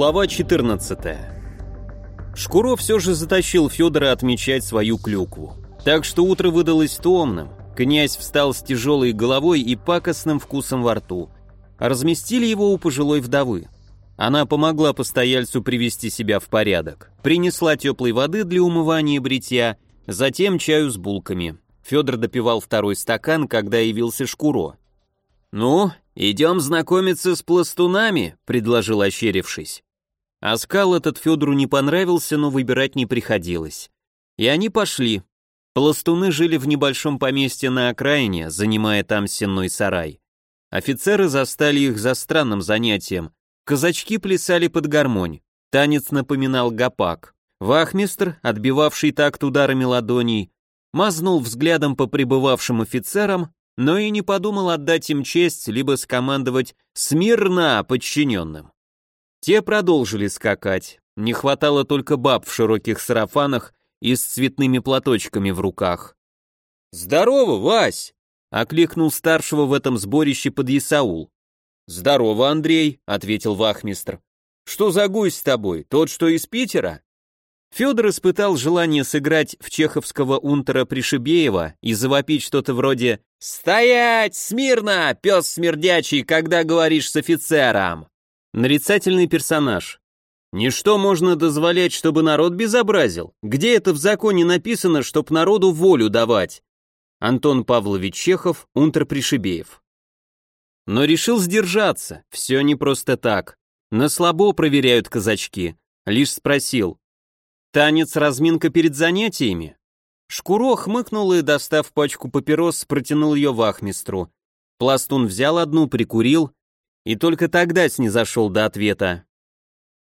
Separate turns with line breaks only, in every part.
Глава 14. Шкуро все же затащил Федора отмечать свою клюкву. Так что утро выдалось томным. Князь встал с тяжелой головой и пакостным вкусом во рту. Разместили его у пожилой вдовы. Она помогла постояльцу привести себя в порядок. Принесла теплой воды для умывания и бритья, затем чаю с булками. Федор допивал второй стакан, когда явился Шкуро. «Ну, идем знакомиться с пластунами», — предложил ощерившись. Оскал этот Федору не понравился, но выбирать не приходилось. И они пошли. Пластуны жили в небольшом поместье на окраине, занимая там сенной сарай. Офицеры застали их за странным занятием. Казачки плясали под гармонь. Танец напоминал гопак. Вахмистр, отбивавший такт ударами ладоней, мазнул взглядом по прибывавшим офицерам, но и не подумал отдать им честь, либо скомандовать «Смирно!» подчиненным. Те продолжили скакать. Не хватало только баб в широких сарафанах и с цветными платочками в руках. «Здорово, Вась!» — окликнул старшего в этом сборище под Исаул. «Здорово, Андрей», — ответил вахмистр. «Что за гусь с тобой, тот, что из Питера?» Федор испытал желание сыграть в чеховского унтера Пришибеева и завопить что-то вроде «Стоять! Смирно, пес смердячий, когда говоришь с офицером!» Нарицательный персонаж. Ничто можно дозволять, чтобы народ безобразил. Где это в законе написано, чтоб народу волю давать? Антон Павлович Чехов, унтер Пришибеев. Но решил сдержаться, все не просто так. На слабо проверяют казачки. Лишь спросил, Танец разминка перед занятиями? Шкуро хмыкнул и, достав пачку папирос, протянул ее вахмистру. Пластун взял одну, прикурил, и только тогда снизошел до ответа.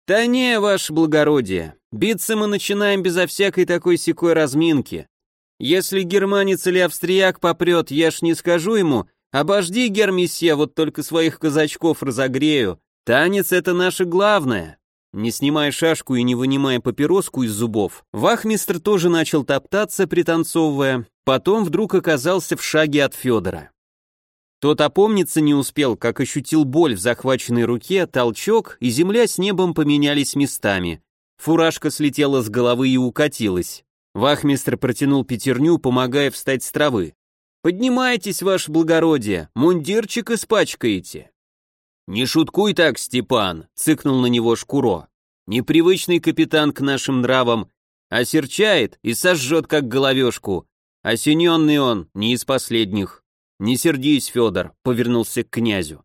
«Да не, ваше благородие, биться мы начинаем безо всякой такой секой разминки. Если германец или австрияк попрет, я ж не скажу ему, обожди, гермисье, вот только своих казачков разогрею. Танец — это наше главное». Не снимая шашку и не вынимая папироску из зубов, вахмистр тоже начал топтаться, пританцовывая, потом вдруг оказался в шаге от Федора. Тот опомниться не успел, как ощутил боль в захваченной руке, толчок, и земля с небом поменялись местами. Фуражка слетела с головы и укатилась. Вахмистр протянул пятерню, помогая встать с травы. «Поднимайтесь, ваше благородие, мундирчик испачкаете». «Не шуткуй так, Степан», — цыкнул на него Шкуро. «Непривычный капитан к нашим нравам, осерчает и сожжет, как головешку. Осененный он, не из последних. Не сердись, Федор», — повернулся к князю.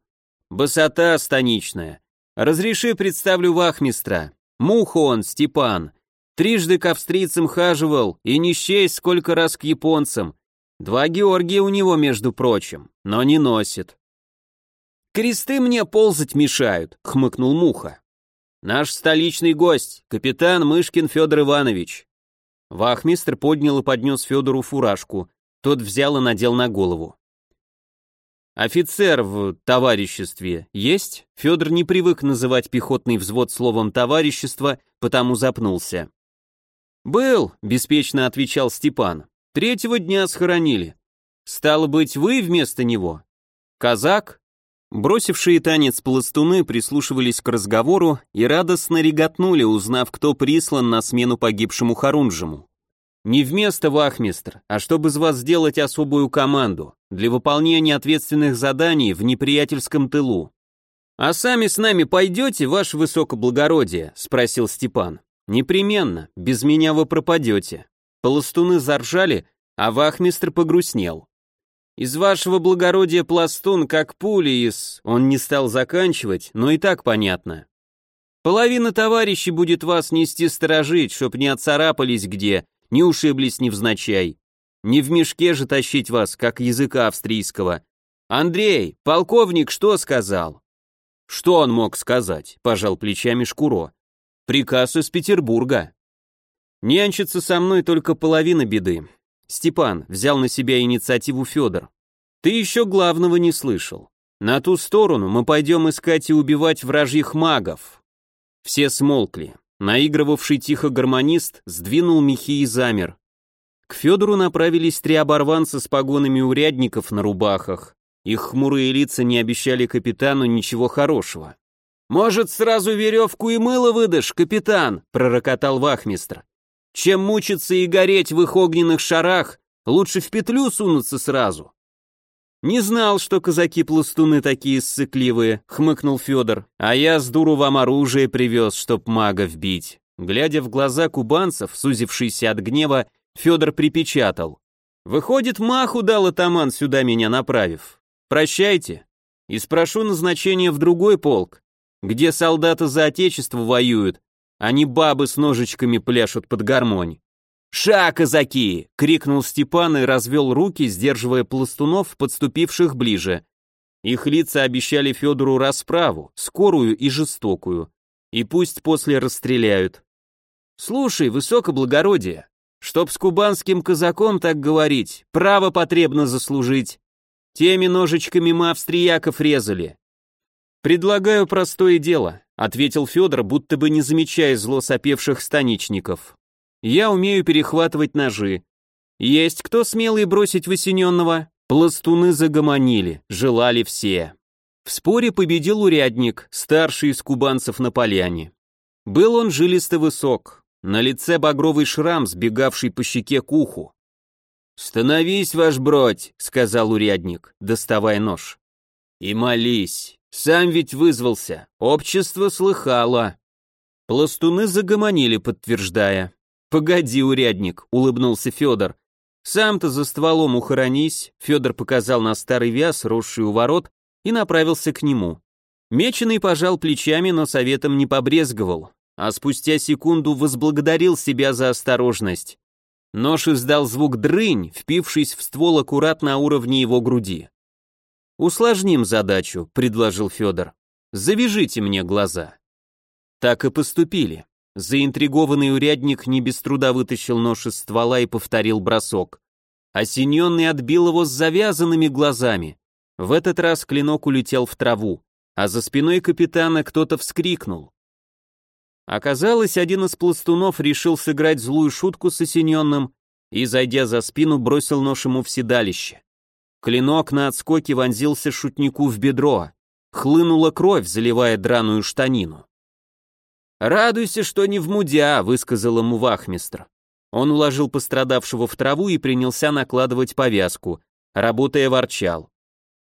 «Босота станичная. Разреши представлю вахмистра. Муха он, Степан. Трижды к австрийцам хаживал, и не счесть сколько раз к японцам. Два Георгия у него, между прочим, но не носит. «Кресты мне ползать мешают», — хмыкнул Муха. «Наш столичный гость, капитан Мышкин Федор Иванович». Вахмистр поднял и поднес Федору фуражку. Тот взял и надел на голову. «Офицер в товариществе есть?» Федор не привык называть пехотный взвод словом «товарищество», потому запнулся. «Был», — беспечно отвечал Степан. «Третьего дня схоронили. Стало быть, вы вместо него? Казак?» Бросившие танец пластуны прислушивались к разговору и радостно реготнули, узнав, кто прислан на смену погибшему Харунжему. Не вместо вахмистр, а чтобы из вас сделать особую команду для выполнения ответственных заданий в неприятельском тылу. А сами с нами пойдете, ваше высокоблагородие, спросил Степан. Непременно, без меня вы пропадете. Пластуны заржали, а вахмистр погрустнел. Из вашего благородия пластун, как пули из... Он не стал заканчивать, но и так понятно. Половина товарищей будет вас нести сторожить, чтоб не отцарапались где, не ушиблись невзначай. Не в мешке же тащить вас, как языка австрийского. Андрей, полковник что сказал? Что он мог сказать? Пожал плечами Шкуро. Приказ из Петербурга. Нянчиться со мной только половина беды. Степан, взял на себя инициативу Федор. Ты еще главного не слышал. На ту сторону мы пойдем искать и убивать вражьих магов. Все смолкли. Наигрывавший тихо гармонист сдвинул мехи и замер. К Федору направились три оборванца с погонами урядников на рубахах. Их хмурые лица не обещали капитану ничего хорошего. «Может, сразу веревку и мыло выдашь, капитан?» — пророкотал вахмистр. «Чем мучиться и гореть в их огненных шарах, лучше в петлю сунуться сразу». «Не знал, что казаки-пластуны такие ссыкливые», — хмыкнул Федор. «А я с дуру вам оружие привез, чтоб мага вбить». Глядя в глаза кубанцев, сузившийся от гнева, Федор припечатал. «Выходит, маху дал атаман сюда меня направив. Прощайте. И спрошу назначение в другой полк, где солдаты за отечество воюют, а не бабы с ножичками пляшут под гармонь. «Ша, казаки!» — крикнул Степан и развел руки, сдерживая пластунов, подступивших ближе. Их лица обещали Федору расправу, скорую и жестокую. И пусть после расстреляют. «Слушай, высокоблагородие, чтоб с кубанским казаком так говорить, право потребно заслужить. Теми ножичками мы австрияков резали, «Предлагаю простое дело», — ответил Федор, будто бы не замечая зло сопевших станичников. «Я умею перехватывать ножи. Есть кто смелый бросить высиненного?» Пластуны загомонили, желали все. В споре победил урядник, старший из кубанцев на поляне. Был он жилисто высок, на лице багровый шрам, сбегавший по щеке к уху. «Становись, ваш бродь», — сказал урядник, доставая нож. «И молись, сам ведь вызвался, общество слыхало. Пластуны загомонили, подтверждая. «Погоди, урядник», — улыбнулся Федор. «Сам-то за стволом ухоронись», — Федор показал на старый вяз, росший у ворот, и направился к нему. Меченый пожал плечами, но советом не побрезговал, а спустя секунду возблагодарил себя за осторожность. Нож издал звук дрынь, впившись в ствол аккуратно на уровне его груди. «Усложним задачу», — предложил Федор. «Завяжите мне глаза». Так и поступили. Заинтригованный урядник не без труда вытащил нож из ствола и повторил бросок. Осененный отбил его с завязанными глазами. В этот раз клинок улетел в траву, а за спиной капитана кто-то вскрикнул. Оказалось, один из пластунов решил сыграть злую шутку с осененным и, зайдя за спину, бросил нож ему в седалище. Клинок на отскоке вонзился шутнику в бедро. Хлынула кровь, заливая драную штанину. «Радуйся, что не в мудя», — высказал ему вахмистр. Он уложил пострадавшего в траву и принялся накладывать повязку. Работая, ворчал.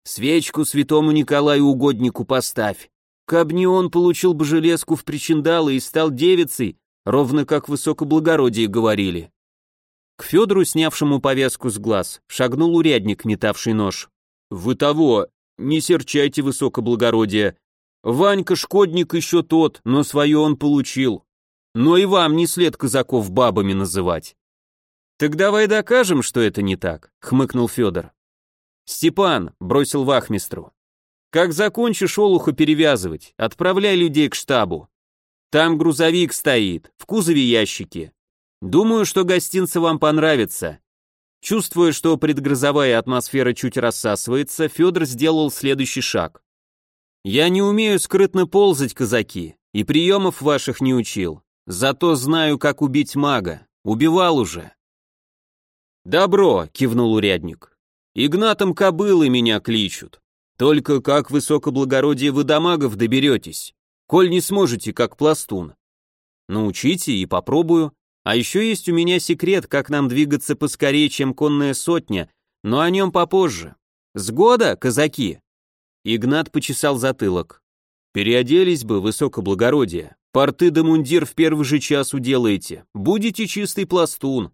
«Свечку святому Николаю угоднику поставь. Кабни он получил бы железку в причиндалы и стал девицей, ровно как высокоблагородие говорили. К Федору, снявшему повязку с глаз, шагнул урядник, метавший нож. «Вы того, не серчайте высокоблагородие. Ванька шкодник еще тот, но свое он получил. Но и вам не след казаков бабами называть». «Так давай докажем, что это не так», — хмыкнул Федор. «Степан», — бросил вахмистру, — «как закончишь олуха перевязывать, отправляй людей к штабу. Там грузовик стоит, в кузове ящики. Думаю, что гостинцы вам понравится. Чувствуя, что предгрозовая атмосфера чуть рассасывается, Федор сделал следующий шаг. Я не умею скрытно ползать, казаки, и приемов ваших не учил. Зато знаю, как убить мага. Убивал уже. Добро, кивнул урядник. Игнатом кобылы меня кличут. Только как высокоблагородие вы до магов доберетесь, коль не сможете, как пластун. Научите и попробую. А еще есть у меня секрет, как нам двигаться поскорее, чем конная сотня, но о нем попозже. С года, казаки!» Игнат почесал затылок. «Переоделись бы, высокоблагородие. Порты да мундир в первый же час уделаете. Будете чистый пластун».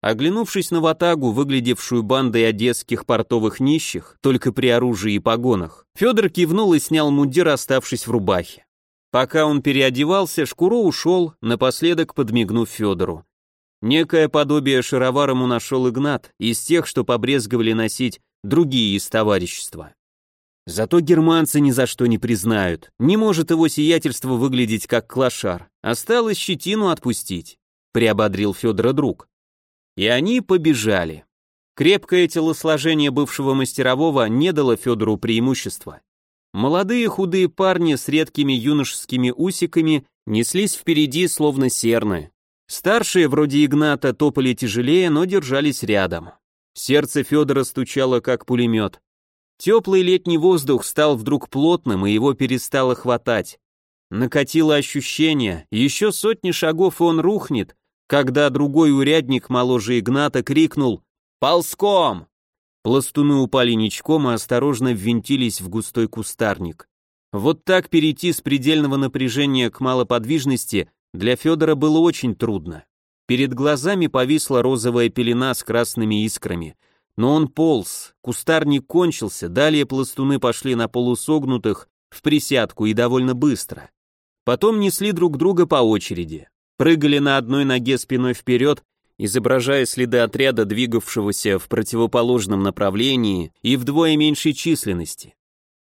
Оглянувшись на ватагу, выглядевшую бандой одесских портовых нищих, только при оружии и погонах, Федор кивнул и снял мундир, оставшись в рубахе. Пока он переодевался, Шкуро ушел, напоследок подмигнув Федору. Некое подобие шаровар ему нашел Игнат, из тех, что побрезговали носить другие из товарищества. Зато германцы ни за что не признают, не может его сиятельство выглядеть как клошар, осталось щетину отпустить, приободрил Федора друг. И они побежали. Крепкое телосложение бывшего мастерового не дало Федору преимущества. Молодые худые парни с редкими юношескими усиками неслись впереди, словно серны. Старшие, вроде Игната, топали тяжелее, но держались рядом. Сердце Федора стучало, как пулемет. Теплый летний воздух стал вдруг плотным, и его перестало хватать. Накатило ощущение, еще сотни шагов и он рухнет, когда другой урядник моложе Игната крикнул «Ползком!». Пластуны упали ничком и осторожно ввинтились в густой кустарник. Вот так перейти с предельного напряжения к малоподвижности для Федора было очень трудно. Перед глазами повисла розовая пелена с красными искрами. Но он полз, кустарник кончился, далее пластуны пошли на полусогнутых, в присядку и довольно быстро. Потом несли друг друга по очереди. Прыгали на одной ноге спиной вперед, изображая следы отряда, двигавшегося в противоположном направлении и вдвое меньшей численности.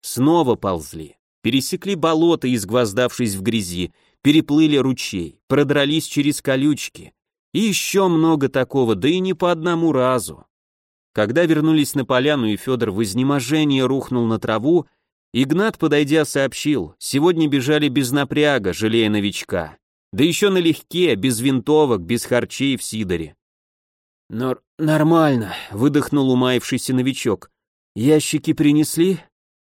Снова ползли. Пересекли болото, изгвоздавшись в грязи, переплыли ручей, продрались через колючки. И еще много такого, да и не по одному разу. Когда вернулись на поляну и Федор в изнеможении рухнул на траву, Игнат, подойдя, сообщил, сегодня бежали без напряга, жалея новичка. Да еще налегке, без винтовок, без харчей в Сидоре. «Но нормально», — выдохнул умаившийся новичок. «Ящики принесли?»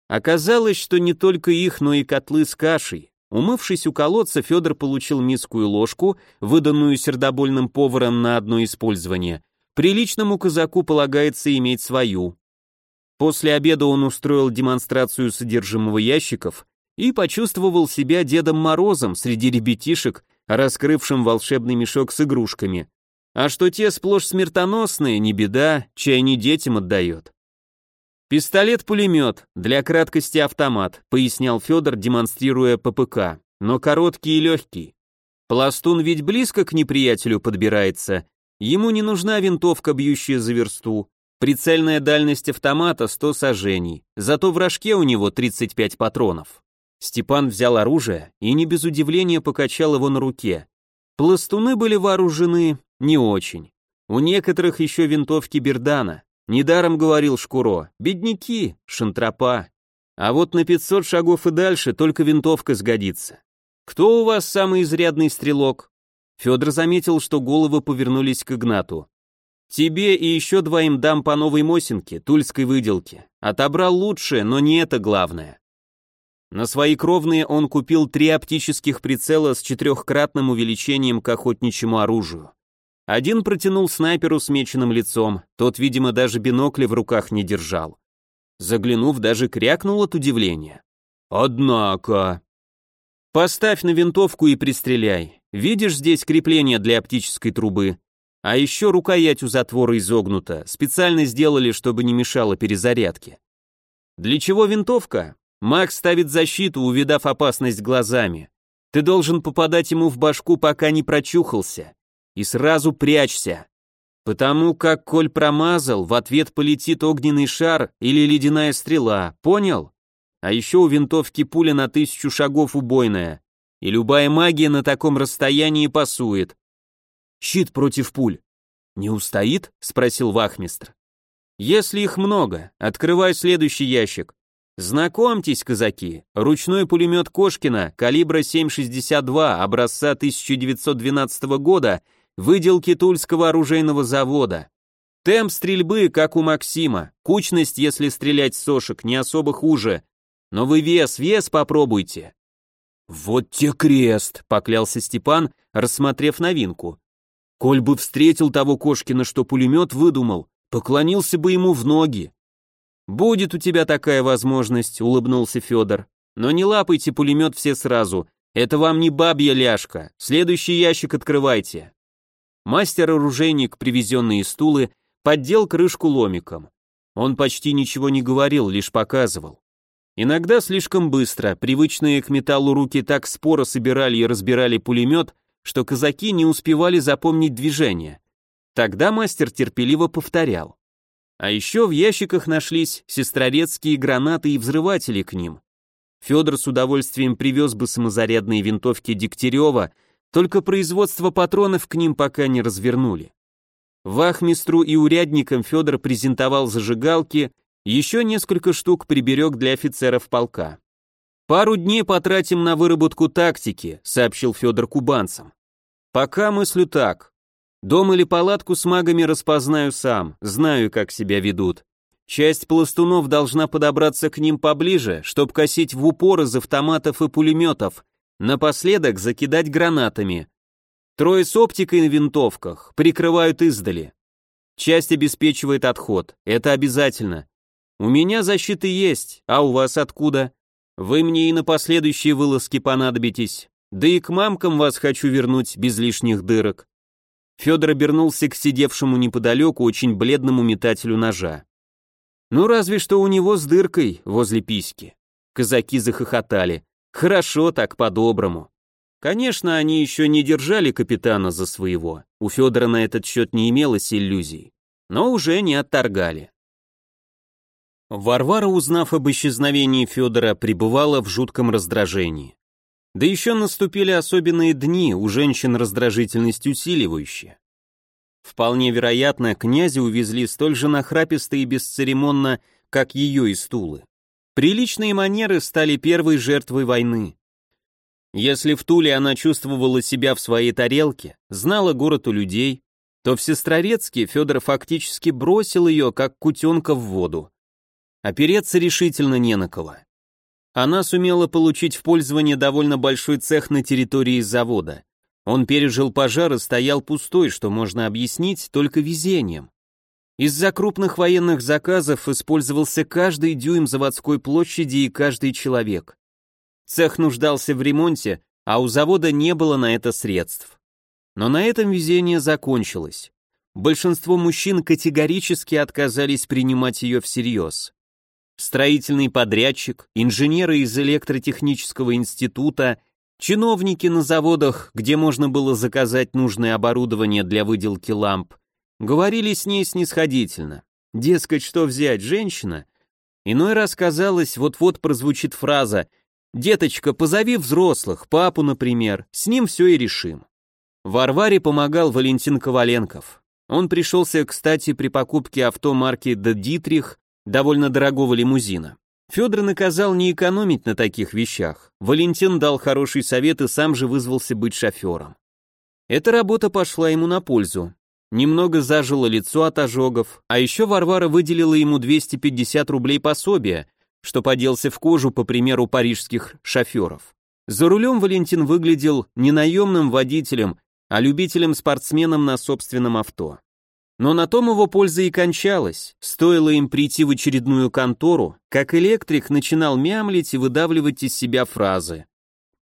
Оказалось, что не только их, но и котлы с кашей. Умывшись у колодца, Федор получил миску и ложку, выданную сердобольным поваром на одно использование. Приличному казаку полагается иметь свою. После обеда он устроил демонстрацию содержимого ящиков и почувствовал себя Дедом Морозом среди ребятишек, раскрывшим волшебный мешок с игрушками. А что те сплошь смертоносные, не беда, чай не детям отдает. «Пистолет-пулемет, для краткости автомат», пояснял Федор, демонстрируя ППК, но короткий и легкий. Пластун ведь близко к неприятелю подбирается, ему не нужна винтовка, бьющая за версту, Прицельная дальность автомата 100 сажений, зато в рожке у него 35 патронов. Степан взял оружие и не без удивления покачал его на руке. Пластуны были вооружены не очень. У некоторых еще винтовки Бердана. Недаром говорил Шкуро, бедняки, шантропа. А вот на 500 шагов и дальше только винтовка сгодится. Кто у вас самый изрядный стрелок? Федор заметил, что головы повернулись к Игнату. Тебе и еще двоим дам по новой Мосинке, тульской выделке. Отобрал лучшее, но не это главное. На свои кровные он купил три оптических прицела с четырехкратным увеличением к охотничьему оружию. Один протянул снайперу с меченым лицом, тот, видимо, даже бинокли в руках не держал. Заглянув, даже крякнул от удивления. «Однако...» «Поставь на винтовку и пристреляй. Видишь здесь крепление для оптической трубы? А еще рукоять у затвора изогнута, специально сделали, чтобы не мешало перезарядке. Для чего винтовка? Макс ставит защиту, увидав опасность глазами. Ты должен попадать ему в башку, пока не прочухался. И сразу прячься. Потому как, коль промазал, в ответ полетит огненный шар или ледяная стрела, понял? А еще у винтовки пуля на тысячу шагов убойная. И любая магия на таком расстоянии пасует. Щит против пуль. Не устоит? спросил вахмистр. Если их много, открывай следующий ящик. Знакомьтесь, казаки, ручной пулемет Кошкина калибра 7,62 образца 1912 года, выделки Тульского оружейного завода. Темп стрельбы, как у Максима, кучность, если стрелять с сошек, не особо хуже. Но вы вес, вес попробуйте. Вот те крест, поклялся Степан, рассмотрев новинку. Коль бы встретил того Кошкина, что пулемет выдумал, поклонился бы ему в ноги. «Будет у тебя такая возможность», — улыбнулся Федор. «Но не лапайте пулемет все сразу. Это вам не бабья ляжка. Следующий ящик открывайте». Мастер-оружейник, привезенный из Тулы, поддел крышку ломиком. Он почти ничего не говорил, лишь показывал. Иногда слишком быстро, привычные к металлу руки так споро собирали и разбирали пулемет, что казаки не успевали запомнить движение. Тогда мастер терпеливо повторял. А еще в ящиках нашлись сестрорецкие гранаты и взрыватели к ним. Федор с удовольствием привез бы самозарядные винтовки Дегтярева, только производство патронов к ним пока не развернули. Вахмистру и урядникам Федор презентовал зажигалки, еще несколько штук приберег для офицеров полка. «Пару дней потратим на выработку тактики», — сообщил Федор кубанцам. «Пока мыслю так. Дом или палатку с магами распознаю сам, знаю, как себя ведут. Часть пластунов должна подобраться к ним поближе, чтобы косить в упор из автоматов и пулеметов, напоследок закидать гранатами. Трое с оптикой на винтовках, прикрывают издали. Часть обеспечивает отход, это обязательно. У меня защита есть, а у вас откуда? Вы мне и на последующие вылазки понадобитесь. Да и к мамкам вас хочу вернуть без лишних дырок. Федор обернулся к сидевшему неподалеку очень бледному метателю ножа. Ну разве что у него с дыркой возле письки. Казаки захохотали. Хорошо так, по-доброму. Конечно, они еще не держали капитана за своего. У Федора на этот счет не имелось иллюзий. Но уже не отторгали. Варвара, узнав об исчезновении Федора, пребывала в жутком раздражении. Да еще наступили особенные дни, у женщин раздражительность усиливающая. Вполне вероятно, князя увезли столь же нахраписто и бесцеремонно, как ее из Тулы. Приличные манеры стали первой жертвой войны. Если в Туле она чувствовала себя в своей тарелке, знала город у людей, то в Сестрорецке Федор фактически бросил ее, как кутенка в воду. Опереться решительно не на кого. Она сумела получить в пользование довольно большой цех на территории завода. Он пережил пожар и стоял пустой, что можно объяснить только везением. Из-за крупных военных заказов использовался каждый дюйм заводской площади и каждый человек. Цех нуждался в ремонте, а у завода не было на это средств. Но на этом везение закончилось. Большинство мужчин категорически отказались принимать ее всерьез. Строительный подрядчик, инженеры из электротехнического института Чиновники на заводах, где можно было заказать нужное оборудование для выделки ламп, говорили с ней снисходительно. Дескать, что взять, женщина? Иной раз казалось, вот-вот прозвучит фраза «Деточка, позови взрослых, папу, например, с ним все и решим». Варваре помогал Валентин Коваленков. Он пришелся, кстати, при покупке авто марки «Де Дитрих», довольно дорогого лимузина. Федор наказал не экономить на таких вещах. Валентин дал хороший совет и сам же вызвался быть шофером. Эта работа пошла ему на пользу. Немного зажило лицо от ожогов, а еще Варвара выделила ему 250 рублей пособия, что поделся в кожу по примеру парижских шоферов. За рулем Валентин выглядел не наемным водителем, а любителем-спортсменом на собственном авто. Но на том его польза и кончалась. Стоило им прийти в очередную контору, как электрик начинал мямлить и выдавливать из себя фразы.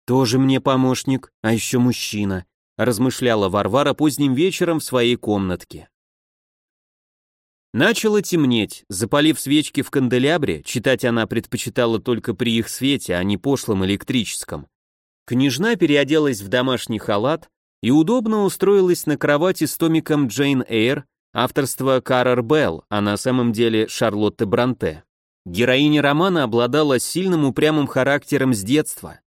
«Тоже мне помощник, а еще мужчина», размышляла Варвара поздним вечером в своей комнатке. Начало темнеть, запалив свечки в канделябре, читать она предпочитала только при их свете, а не пошлом электрическом. Княжна переоделась в домашний халат, и удобно устроилась на кровати с томиком Джейн Эйр, авторства Каррер Белл, а на самом деле Шарлотты Бранте. Героиня романа обладала сильным упрямым характером с детства.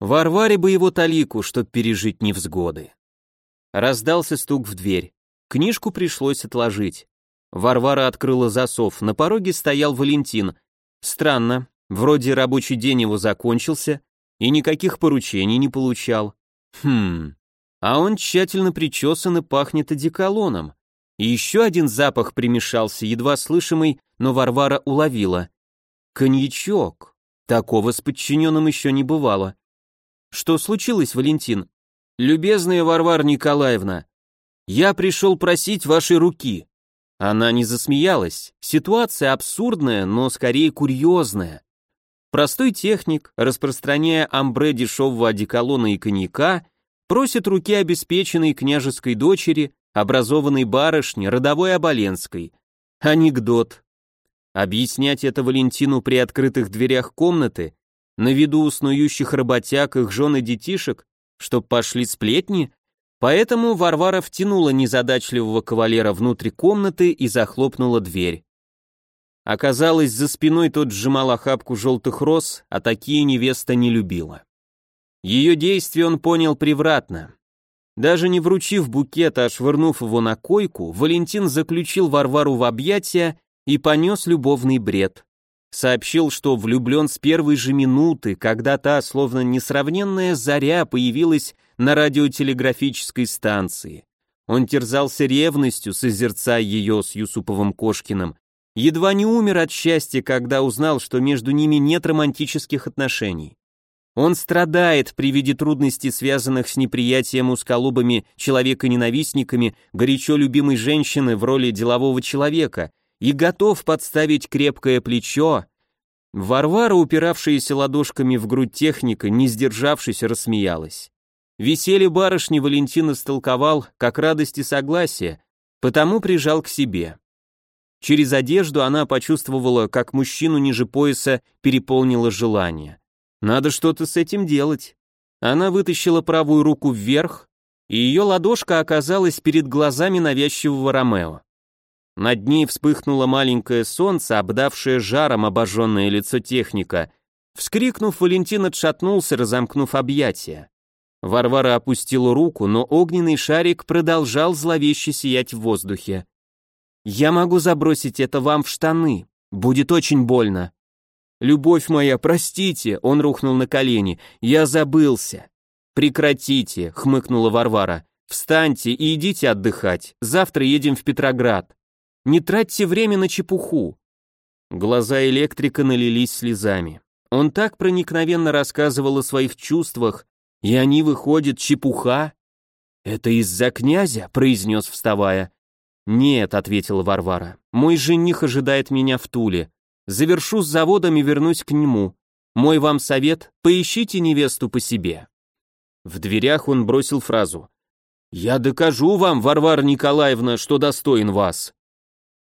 Варваре бы его талику, чтоб пережить невзгоды. Раздался стук в дверь. Книжку пришлось отложить. Варвара открыла засов, на пороге стоял Валентин. Странно, вроде рабочий день его закончился, и никаких поручений не получал. Хм, а он тщательно причесан и пахнет одеколоном. И еще один запах примешался, едва слышимый, но Варвара уловила. Коньячок. Такого с подчиненным еще не бывало. Что случилось, Валентин? Любезная Варвара Николаевна, я пришел просить вашей руки. Она не засмеялась. Ситуация абсурдная, но скорее курьезная. Простой техник, распространяя амбре дешевого одеколона и коньяка, просит руки обеспеченной княжеской дочери, образованной барышни, родовой Оболенской. Анекдот. Объяснять это Валентину при открытых дверях комнаты, на виду у снующих работяг, их жен и детишек, чтоб пошли сплетни, поэтому Варвара втянула незадачливого кавалера внутрь комнаты и захлопнула дверь. Оказалось, за спиной тот сжимал охапку желтых роз, а такие невеста не любила. Ее действие он понял превратно. Даже не вручив букет, а швырнув его на койку, Валентин заключил Варвару в объятия и понес любовный бред. Сообщил, что влюблен с первой же минуты, когда та, словно несравненная заря, появилась на радиотелеграфической станции. Он терзался ревностью, созерцая ее с Юсуповым Кошкиным, Едва не умер от счастья, когда узнал, что между ними нет романтических отношений. Он страдает при виде трудностей, связанных с неприятием усколобами человека-ненавистниками горячо любимой женщины в роли делового человека и готов подставить крепкое плечо. Варвара, упиравшаяся ладошками в грудь техника, не сдержавшись, рассмеялась. Веселье барышни Валентин истолковал как радость и согласие, потому прижал к себе. Через одежду она почувствовала, как мужчину ниже пояса переполнило желание. Надо что-то с этим делать. Она вытащила правую руку вверх, и ее ладошка оказалась перед глазами навязчивого Ромео. Над ней вспыхнуло маленькое солнце, обдавшее жаром обожженное лицо техника. Вскрикнув, Валентин отшатнулся, разомкнув объятия. Варвара опустила руку, но огненный шарик продолжал зловеще сиять в воздухе. Я могу забросить это вам в штаны. Будет очень больно. Любовь моя, простите, он рухнул на колени. Я забылся. Прекратите, хмыкнула Варвара. Встаньте и идите отдыхать. Завтра едем в Петроград. Не тратьте время на чепуху. Глаза электрика налились слезами. Он так проникновенно рассказывал о своих чувствах, и они выходят чепуха. Это из-за князя, произнес, вставая. «Нет», — ответила Варвара, — «мой жених ожидает меня в Туле. Завершу с заводом и вернусь к нему. Мой вам совет — поищите невесту по себе». В дверях он бросил фразу. «Я докажу вам, Варвара Николаевна, что достоин вас».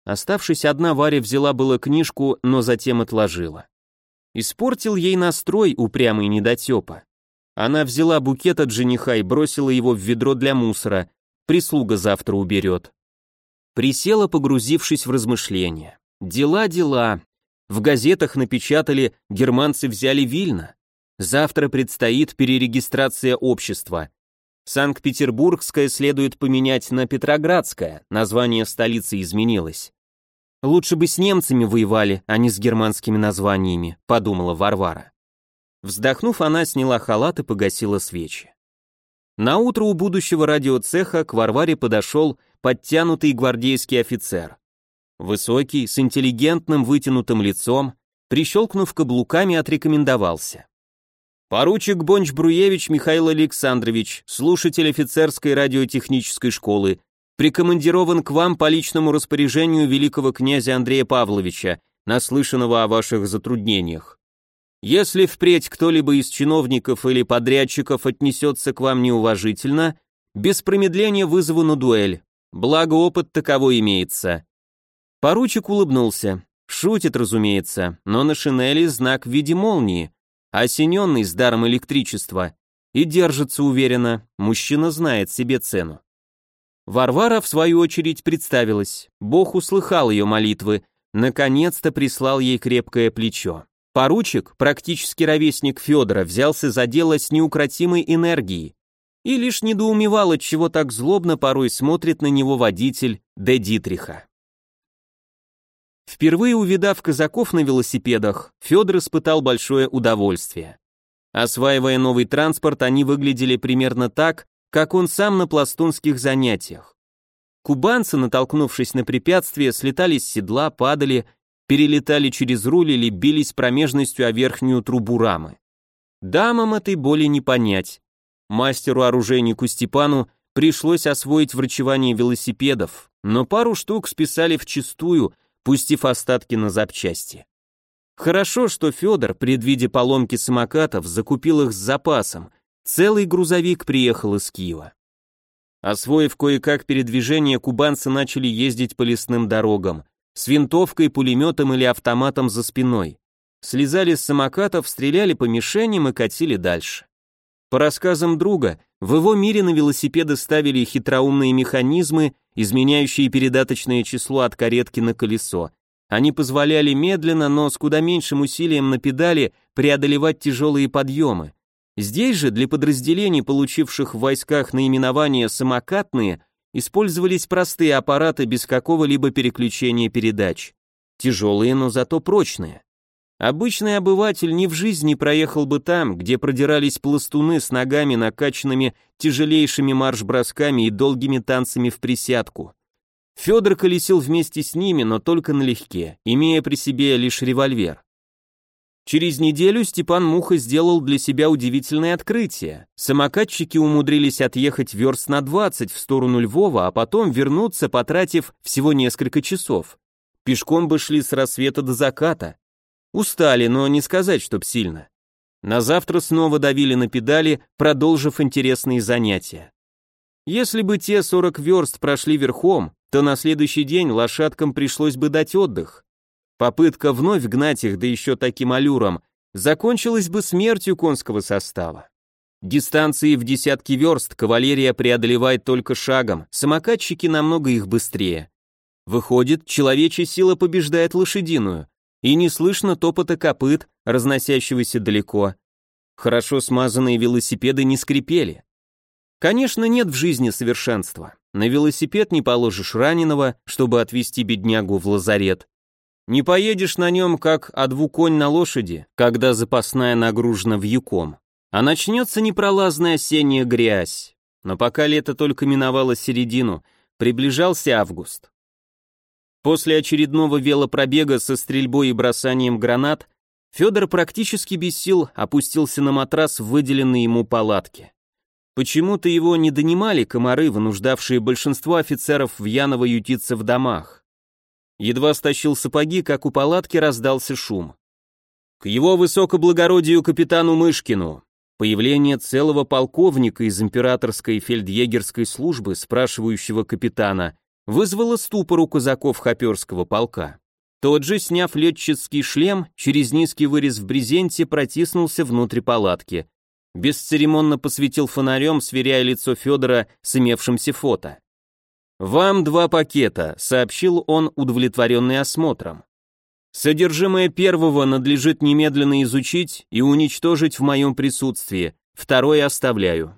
Оставшись одна, Варя взяла было книжку, но затем отложила. Испортил ей настрой упрямый недотепа. Она взяла букет от жениха и бросила его в ведро для мусора. Прислуга завтра уберет. Присела, погрузившись в размышления. Дела, дела. В газетах напечатали «Германцы взяли Вильно». Завтра предстоит перерегистрация общества. Санкт-Петербургское следует поменять на Петроградское, название столицы изменилось. Лучше бы с немцами воевали, а не с германскими названиями, подумала Варвара. Вздохнув, она сняла халат и погасила свечи. На утро у будущего радиоцеха к Варваре подошел подтянутый гвардейский офицер. Высокий, с интеллигентным вытянутым лицом, прищелкнув каблуками, отрекомендовался. Поручик Бонч-Бруевич Михаил Александрович, слушатель офицерской радиотехнической школы, прикомандирован к вам по личному распоряжению великого князя Андрея Павловича, наслышанного о ваших затруднениях. Если впредь кто-либо из чиновников или подрядчиков отнесется к вам неуважительно, без промедления вызову на дуэль. Благо опыт таковой имеется. Поручик улыбнулся. Шутит, разумеется, но на шинели знак в виде молнии, осененный с даром электричества, и держится уверенно, мужчина знает себе цену. Варвара, в свою очередь, представилась. Бог услыхал ее молитвы, наконец-то прислал ей крепкое плечо. Поручик, практически ровесник Федора, взялся за дело с неукротимой энергией и лишь недоумевал, от чего так злобно порой смотрит на него водитель Д. Дитриха. Впервые увидав казаков на велосипедах, Федор испытал большое удовольствие. Осваивая новый транспорт, они выглядели примерно так, как он сам на пластунских занятиях. Кубанцы, натолкнувшись на препятствие, слетали с седла, падали перелетали через руль или бились промежностью о верхнюю трубу рамы. Дамам этой боли не понять. Мастеру-оружейнику Степану пришлось освоить врачевание велосипедов, но пару штук списали вчистую, пустив остатки на запчасти. Хорошо, что Федор, предвидя поломки самокатов, закупил их с запасом. Целый грузовик приехал из Киева. Освоив кое-как передвижение, кубанцы начали ездить по лесным дорогам с винтовкой, пулеметом или автоматом за спиной. Слезали с самокатов, стреляли по мишеням и катили дальше. По рассказам друга, в его мире на велосипеды ставили хитроумные механизмы, изменяющие передаточное число от каретки на колесо. Они позволяли медленно, но с куда меньшим усилием на педали преодолевать тяжелые подъемы. Здесь же для подразделений, получивших в войсках наименование «самокатные», использовались простые аппараты без какого-либо переключения передач. Тяжелые, но зато прочные. Обычный обыватель ни в жизни проехал бы там, где продирались пластуны с ногами накачанными тяжелейшими марш-бросками и долгими танцами в присядку. Федор колесил вместе с ними, но только налегке, имея при себе лишь револьвер. Через неделю Степан Муха сделал для себя удивительное открытие. Самокатчики умудрились отъехать верст на 20 в сторону Львова, а потом вернуться, потратив всего несколько часов. Пешком бы шли с рассвета до заката. Устали, но не сказать, чтоб сильно. На завтра снова давили на педали, продолжив интересные занятия. Если бы те 40 верст прошли верхом, то на следующий день лошадкам пришлось бы дать отдых. Попытка вновь гнать их, да еще таким аллюром, закончилась бы смертью конского состава. Дистанции в десятки верст кавалерия преодолевает только шагом, самокатчики намного их быстрее. Выходит, человечья сила побеждает лошадиную, и не слышно топота копыт, разносящегося далеко. Хорошо смазанные велосипеды не скрипели. Конечно, нет в жизни совершенства. На велосипед не положишь раненого, чтобы отвезти беднягу в лазарет. Не поедешь на нем, как а двуконь на лошади, когда запасная нагружена вьюком. А начнется непролазная осенняя грязь. Но пока лето только миновало середину, приближался август. После очередного велопробега со стрельбой и бросанием гранат Федор практически без сил опустился на матрас в выделенной ему палатке. Почему-то его не донимали комары, вынуждавшие большинство офицеров в Яново ютиться в домах. Едва стащил сапоги, как у палатки раздался шум. К его высокоблагородию капитану Мышкину. Появление целого полковника из императорской фельдъегерской службы, спрашивающего капитана, вызвало ступор у казаков Хоперского полка. Тот же, сняв летческий шлем, через низкий вырез в брезенте протиснулся внутрь палатки. Бесцеремонно посветил фонарем, сверяя лицо Федора с имевшимся фото. «Вам два пакета», — сообщил он, удовлетворенный осмотром. «Содержимое первого надлежит немедленно изучить и уничтожить в моем присутствии, второе оставляю».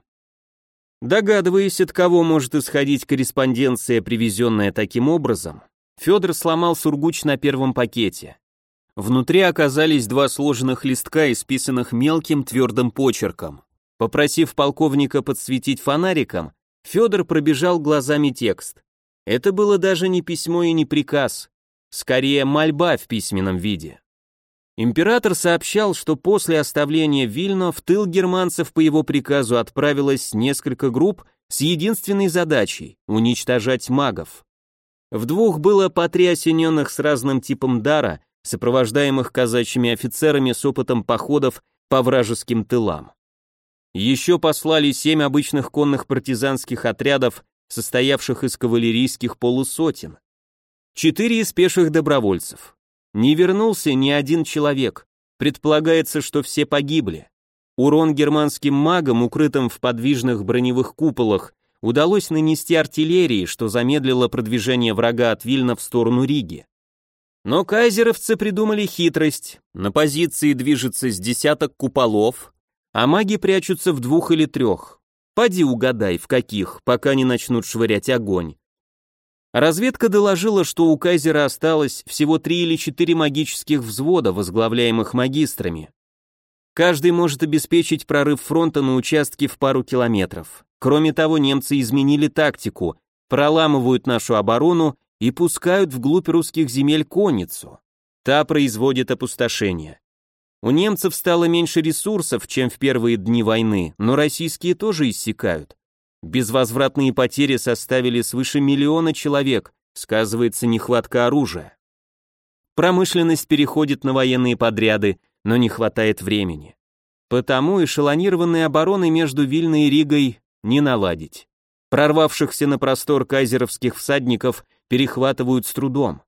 Догадываясь, от кого может исходить корреспонденция, привезенная таким образом, Федор сломал сургуч на первом пакете. Внутри оказались два сложенных листка, исписанных мелким твердым почерком. Попросив полковника подсветить фонариком, Федор пробежал глазами текст. Это было даже не письмо и не приказ, скорее мольба в письменном виде. Император сообщал, что после оставления Вильно в тыл германцев по его приказу отправилось несколько групп с единственной задачей – уничтожать магов. В двух было по три осененных с разным типом дара, сопровождаемых казачьими офицерами с опытом походов по вражеским тылам. Еще послали семь обычных конных партизанских отрядов, состоявших из кавалерийских полусотен. Четыре из пеших добровольцев. Не вернулся ни один человек. Предполагается, что все погибли. Урон германским магам, укрытым в подвижных броневых куполах, удалось нанести артиллерии, что замедлило продвижение врага от Вильна в сторону Риги. Но кайзеровцы придумали хитрость. На позиции движется с десяток куполов, а маги прячутся в двух или трех. Поди угадай, в каких, пока не начнут швырять огонь. Разведка доложила, что у кайзера осталось всего три или четыре магических взвода, возглавляемых магистрами. Каждый может обеспечить прорыв фронта на участке в пару километров. Кроме того, немцы изменили тактику, проламывают нашу оборону и пускают вглубь русских земель конницу. Та производит опустошение. У немцев стало меньше ресурсов, чем в первые дни войны, но российские тоже иссякают. Безвозвратные потери составили свыше миллиона человек, сказывается нехватка оружия. Промышленность переходит на военные подряды, но не хватает времени. Потому эшелонированной обороны между Вильной и Ригой не наладить. Прорвавшихся на простор кайзеровских всадников перехватывают с трудом.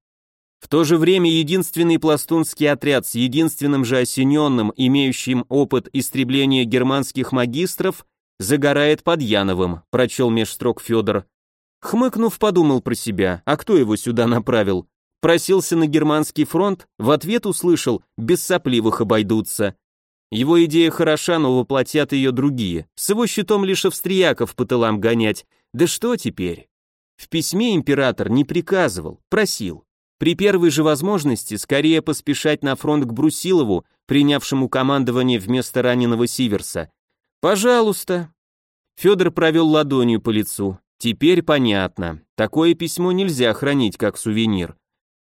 В то же время единственный пластунский отряд с единственным же осененным, имеющим опыт истребления германских магистров, загорает под Яновым, прочел меж строк Федор. Хмыкнув, подумал про себя, а кто его сюда направил? Просился на германский фронт, в ответ услышал, без сопливых обойдутся. Его идея хороша, но воплотят ее другие. С его щитом лишь австрияков по тылам гонять. Да что теперь? В письме император не приказывал, просил. При первой же возможности скорее поспешать на фронт к Брусилову, принявшему командование вместо раненого Сиверса. Пожалуйста. Федор провел ладонью по лицу. Теперь понятно, такое письмо нельзя хранить как сувенир.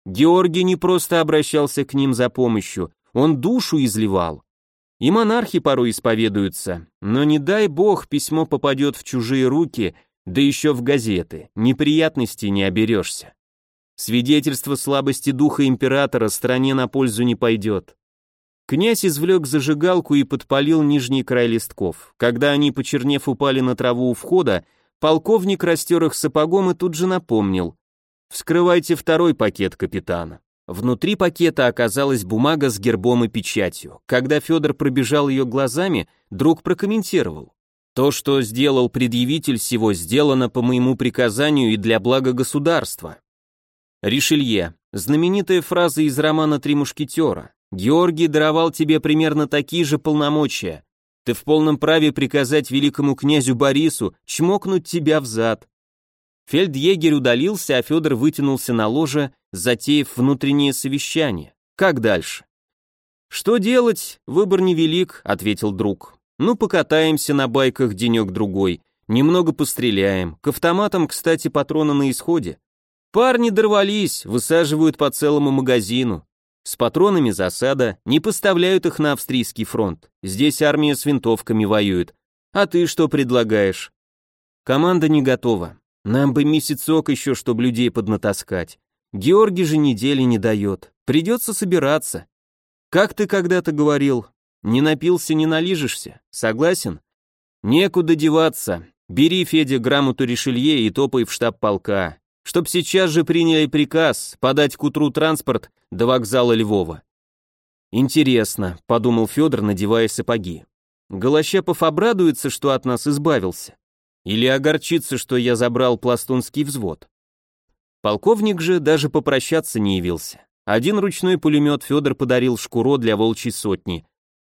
Георгий не просто обращался к ним за помощью, он душу изливал. И монархи порой исповедуются, но не дай бог письмо попадет в чужие руки, да еще в газеты, неприятностей не оберешься. Свидетельство слабости духа императора стране на пользу не пойдет. Князь извлек зажигалку и подпалил нижний край листков. Когда они, почернев, упали на траву у входа, полковник растер их сапогом и тут же напомнил. «Вскрывайте второй пакет, капитана». Внутри пакета оказалась бумага с гербом и печатью. Когда Федор пробежал ее глазами, друг прокомментировал. «То, что сделал предъявитель всего, сделано по моему приказанию и для блага государства». Ришелье. Знаменитая фраза из романа «Три мушкетера». Георгий даровал тебе примерно такие же полномочия. Ты в полном праве приказать великому князю Борису чмокнуть тебя в зад. Фельдъегерь удалился, а Федор вытянулся на ложе, затеяв внутреннее совещание. Как дальше? «Что делать? Выбор невелик», — ответил друг. «Ну, покатаемся на байках денек-другой, немного постреляем. К автоматам, кстати, патроны на исходе. Парни дорвались, высаживают по целому магазину. С патронами засада, не поставляют их на австрийский фронт. Здесь армия с винтовками воюет. А ты что предлагаешь? Команда не готова. Нам бы месяцок еще, чтобы людей поднатаскать. Георгий же недели не дает. Придется собираться. Как ты когда-то говорил, не напился, не налижешься. Согласен? Некуда деваться. Бери, Федя, грамоту Ришелье и топай в штаб полка чтоб сейчас же приняли приказ подать к утру транспорт до вокзала Львова. Интересно, подумал Федор, надевая сапоги. Голощапов обрадуется, что от нас избавился. Или огорчится, что я забрал пластунский взвод. Полковник же даже попрощаться не явился. Один ручной пулемет Федор подарил Шкуро для волчьей сотни.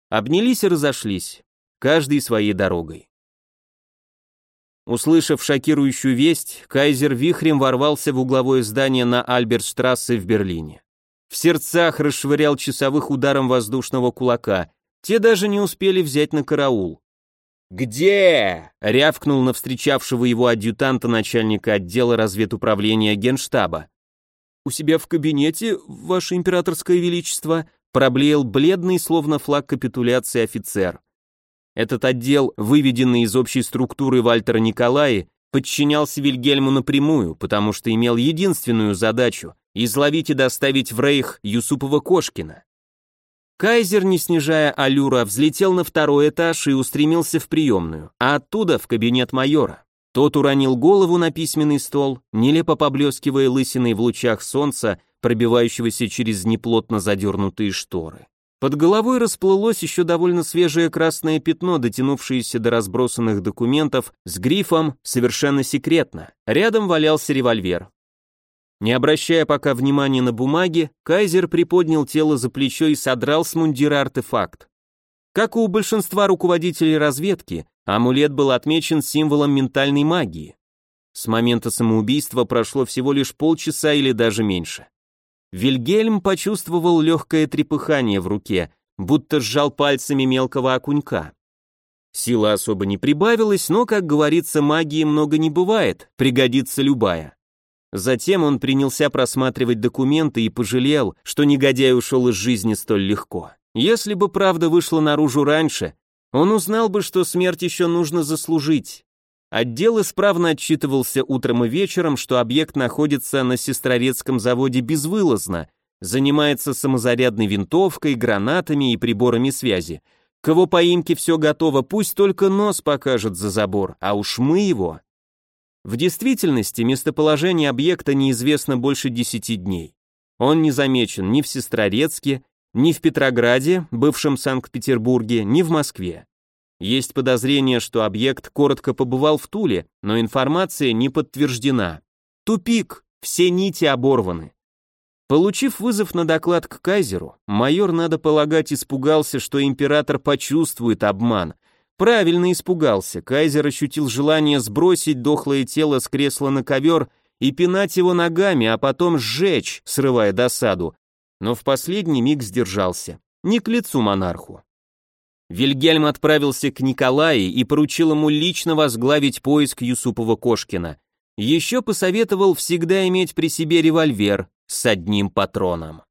Обнялись и разошлись, каждый своей дорогой. Услышав шокирующую весть, кайзер вихрем ворвался в угловое здание на Альбертштрассе в Берлине. В сердцах расшвырял часовых ударом воздушного кулака, те даже не успели взять на караул. «Где?» — рявкнул на встречавшего его адъютанта начальника отдела разведуправления Генштаба. «У себя в кабинете, ваше императорское величество», проблеял бледный, словно флаг капитуляции офицер. Этот отдел, выведенный из общей структуры Вальтера Николаи, подчинялся Вильгельму напрямую, потому что имел единственную задачу – изловить и доставить в Рейх Юсупова-Кошкина. Кайзер, не снижая аллюра, взлетел на второй этаж и устремился в приемную, а оттуда в кабинет майора. Тот уронил голову на письменный стол, нелепо поблескивая лысиной в лучах солнца, пробивающегося через неплотно задернутые шторы. Под головой расплылось еще довольно свежее красное пятно, дотянувшееся до разбросанных документов с грифом «Совершенно секретно». Рядом валялся револьвер. Не обращая пока внимания на бумаги, Кайзер приподнял тело за плечо и содрал с мундира артефакт. Как и у большинства руководителей разведки, амулет был отмечен символом ментальной магии. С момента самоубийства прошло всего лишь полчаса или даже меньше. Вильгельм почувствовал легкое трепыхание в руке, будто сжал пальцами мелкого окунька. Сила особо не прибавилась, но, как говорится, магии много не бывает, пригодится любая. Затем он принялся просматривать документы и пожалел, что негодяй ушел из жизни столь легко. Если бы правда вышла наружу раньше, он узнал бы, что смерть еще нужно заслужить. Отдел исправно отчитывался утром и вечером, что объект находится на Сестрорецком заводе безвылазно, занимается самозарядной винтовкой, гранатами и приборами связи. К его поимке все готово, пусть только нос покажет за забор, а уж мы его. В действительности местоположение объекта неизвестно больше десяти дней. Он не замечен ни в Сестрорецке, ни в Петрограде, бывшем Санкт-Петербурге, ни в Москве. Есть подозрение, что объект коротко побывал в Туле, но информация не подтверждена. Тупик, все нити оборваны. Получив вызов на доклад к кайзеру, майор, надо полагать, испугался, что император почувствует обман. Правильно испугался, кайзер ощутил желание сбросить дохлое тело с кресла на ковер и пинать его ногами, а потом сжечь, срывая досаду. Но в последний миг сдержался. Не к лицу монарху. Вильгельм отправился к Николае и поручил ему лично возглавить поиск Юсупова-Кошкина. Еще посоветовал всегда иметь при себе револьвер с одним патроном.